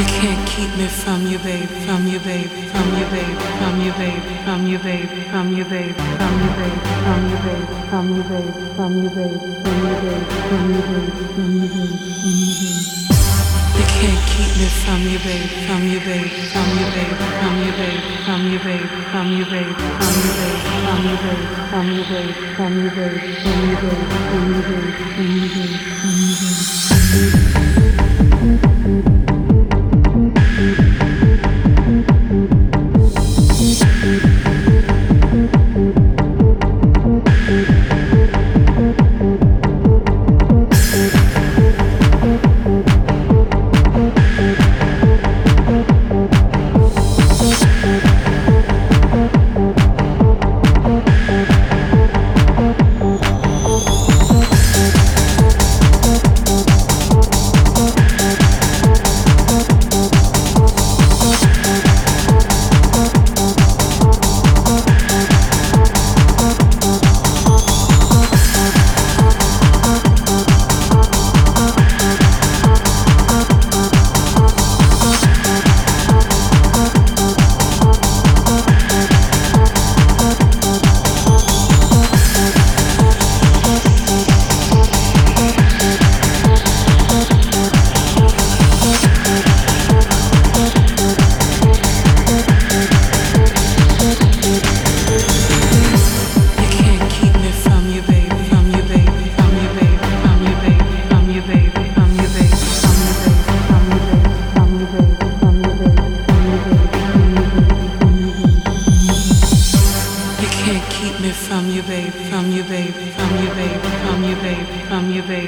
You can't keep me from you, babe, from you, babe, from you, babe, from you, babe, from you, babe, from you, babe, from you, babe, from you, babe, from you, babe, from you, babe, from you, babe, from you, babe, from you, babe, from you, babe. You can't keep me from you, babe, from you, babe, from you, babe, from you, babe, from you, babe, from you, babe, from you, babe, from you, babe, from you, babe, from you, babe, from you, babe, from you, babe, from you, babe, from you, babe.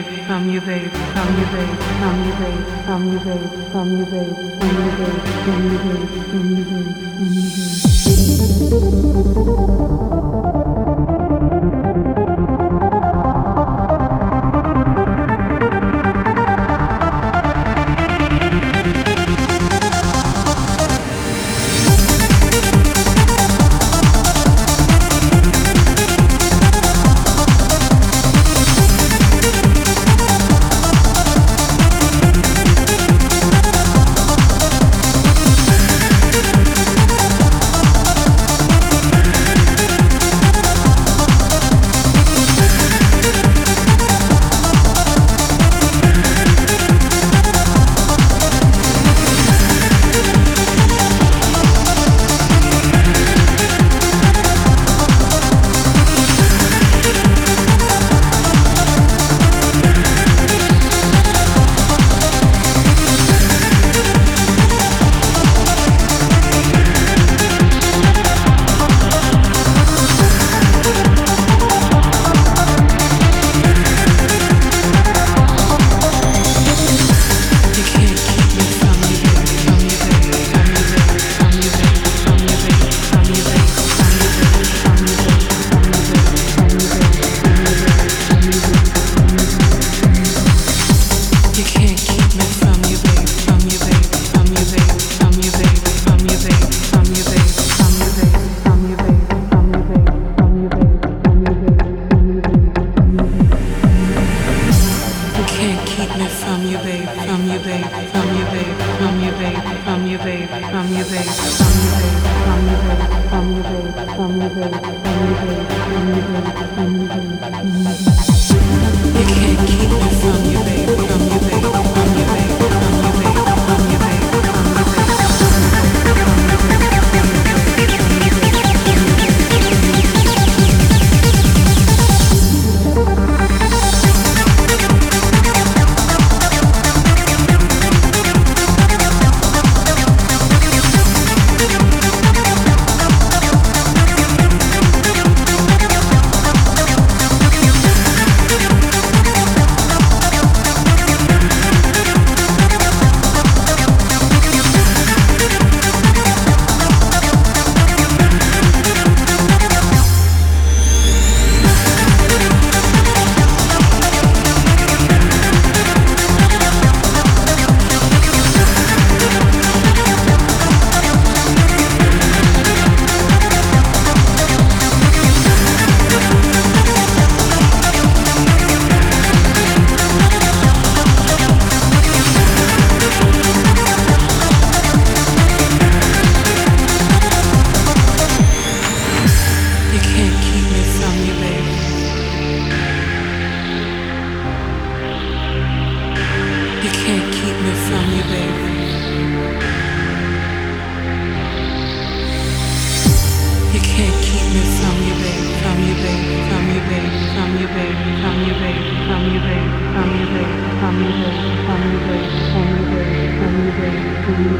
babe, from you babe, from you babe, from you babe, from you babe, from you babe, from you babe, from you babe, from you babe, from you babe. from you, babe, from you, babe, from you, babe, from you, babe, from you, babe, from you, babe, from you, babe, from you, babe, from you, babe, from you, babe, from you, babe, from you, babe, from you, babe. From you.